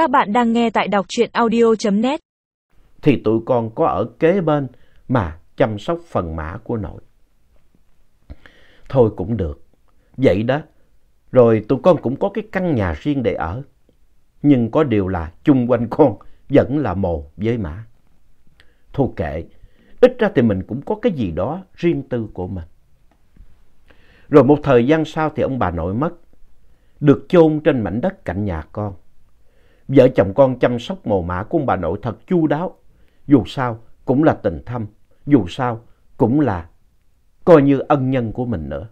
Các bạn đang nghe tại đọc truyện audio.net. Thì tụi con có ở kế bên mà chăm sóc phần mã của nội. Thôi cũng được. Vậy đó. Rồi tụi con cũng có cái căn nhà riêng để ở. Nhưng có điều là chung quanh con vẫn là mồ với mã. Thôi kệ. Ít ra thì mình cũng có cái gì đó riêng tư của mình. Rồi một thời gian sau thì ông bà nội mất. Được chôn trên mảnh đất cạnh nhà con. Vợ chồng con chăm sóc mồ mã của ông bà nội thật chu đáo. Dù sao, cũng là tình thâm. Dù sao, cũng là coi như ân nhân của mình nữa.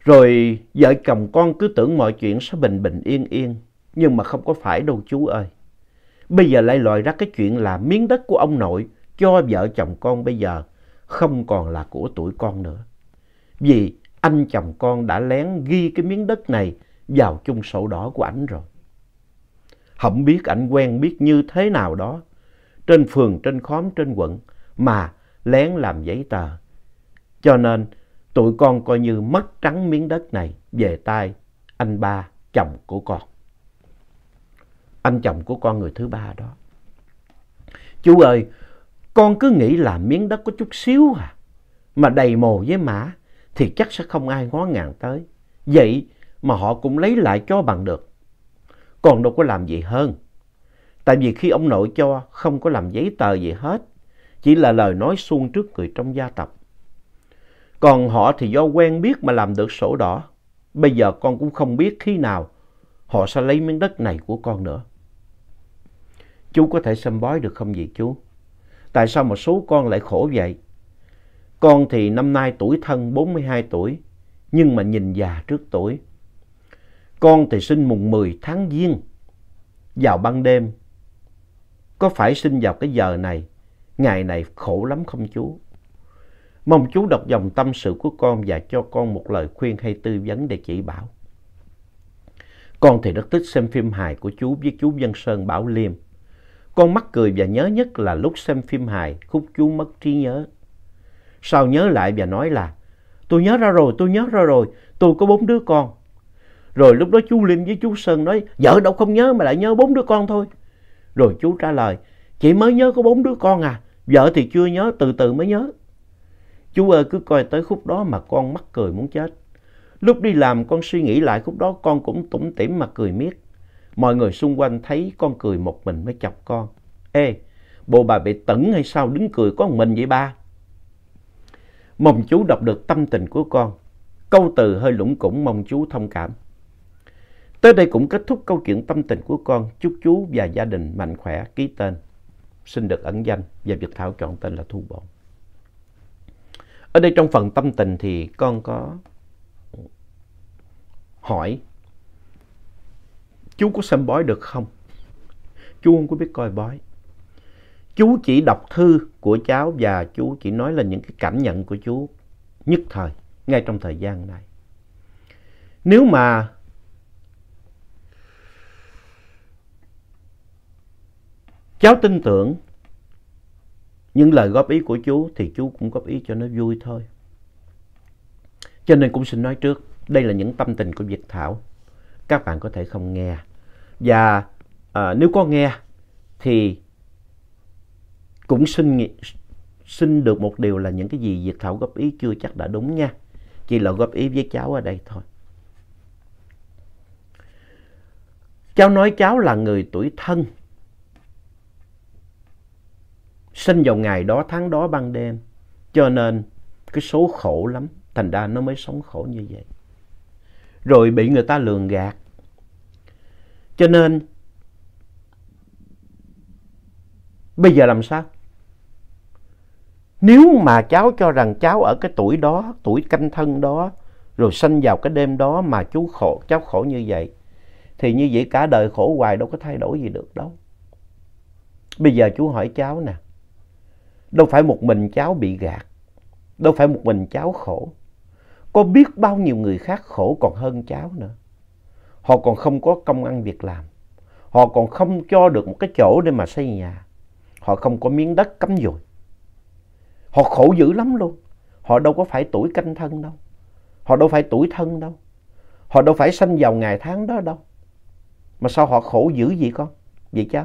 Rồi vợ chồng con cứ tưởng mọi chuyện sẽ bình bình yên yên. Nhưng mà không có phải đâu chú ơi. Bây giờ lại lòi ra cái chuyện là miếng đất của ông nội cho vợ chồng con bây giờ không còn là của tuổi con nữa. Vì anh chồng con đã lén ghi cái miếng đất này vào chung sổ đỏ của ảnh rồi. Không biết ảnh quen biết như thế nào đó, trên phường, trên khóm, trên quận, mà lén làm giấy tờ. Cho nên tụi con coi như mất trắng miếng đất này về tay anh ba, chồng của con. Anh chồng của con người thứ ba đó. Chú ơi, con cứ nghĩ là miếng đất có chút xíu à, mà đầy mồ với mã thì chắc sẽ không ai ngó ngàng tới. Vậy mà họ cũng lấy lại cho bằng được. Còn đâu có làm gì hơn. Tại vì khi ông nội cho không có làm giấy tờ gì hết, chỉ là lời nói suông trước người trong gia tộc. Còn họ thì do quen biết mà làm được sổ đỏ. Bây giờ con cũng không biết khi nào họ sẽ lấy miếng đất này của con nữa. Chú có thể xem bói được không vậy chú? Tại sao một số con lại khổ vậy? Con thì năm nay tuổi thân 42 tuổi, nhưng mà nhìn già trước tuổi. Con thì sinh mùng 10 tháng Giêng, vào ban đêm. Có phải sinh vào cái giờ này, ngày này khổ lắm không chú? Mong chú đọc dòng tâm sự của con và cho con một lời khuyên hay tư vấn để chỉ bảo. Con thì rất thích xem phim hài của chú với chú Văn Sơn Bảo Liêm. Con mắc cười và nhớ nhất là lúc xem phim hài khúc chú mất trí nhớ. Sau nhớ lại và nói là tôi nhớ ra rồi, tôi nhớ ra rồi, tôi có bốn đứa con. Rồi lúc đó chú Liêm với chú Sơn nói vợ đâu không nhớ mà lại nhớ bốn đứa con thôi. Rồi chú trả lời chị mới nhớ có bốn đứa con à, vợ thì chưa nhớ, từ từ mới nhớ. Chú ơi cứ coi tới khúc đó mà con mắc cười muốn chết. Lúc đi làm con suy nghĩ lại khúc đó con cũng tủm tỉm mà cười miết. Mọi người xung quanh thấy con cười một mình mới chọc con. Ê, bộ bà bị tẩn hay sao đứng cười có một mình vậy ba? Mong chú đọc được tâm tình của con. Câu từ hơi lũng củng mong chú thông cảm. Tới đây cũng kết thúc câu chuyện tâm tình của con. Chúc chú và gia đình mạnh khỏe, ký tên. Xin được ẩn danh và Việt Thảo chọn tên là Thu Bồn. Ở đây trong phần tâm tình thì con có hỏi chú có xem bói được không? Chú không có biết coi bói. Chú chỉ đọc thư của cháu và chú chỉ nói là những cái cảm nhận của chú nhất thời, ngay trong thời gian này. Nếu mà cháu tin tưởng những lời góp ý của chú thì chú cũng góp ý cho nó vui thôi. Cho nên cũng xin nói trước, đây là những tâm tình của Việt Thảo. Các bạn có thể không nghe. Và à, nếu có nghe thì cũng xin, xin được một điều là những cái gì Việt Thảo góp ý chưa chắc đã đúng nha. Chỉ là góp ý với cháu ở đây thôi. Cháu nói cháu là người tuổi thân. Sinh vào ngày đó, tháng đó, ban đêm. Cho nên cái số khổ lắm. Thành ra nó mới sống khổ như vậy. Rồi bị người ta lường gạt. Cho nên bây giờ làm sao? Nếu mà cháu cho rằng cháu ở cái tuổi đó, tuổi canh thân đó, rồi sanh vào cái đêm đó mà chú khổ, cháu khổ như vậy, thì như vậy cả đời khổ hoài đâu có thay đổi gì được đâu. Bây giờ chú hỏi cháu nè, đâu phải một mình cháu bị gạt, đâu phải một mình cháu khổ. Có biết bao nhiêu người khác khổ còn hơn cháu nữa. Họ còn không có công ăn việc làm. Họ còn không cho được một cái chỗ để mà xây nhà. Họ không có miếng đất cắm dùi. Họ khổ dữ lắm luôn. Họ đâu có phải tuổi canh thân đâu. Họ đâu phải tuổi thân đâu. Họ đâu phải sanh vào ngày tháng đó đâu. Mà sao họ khổ dữ vậy con? Vậy cháu?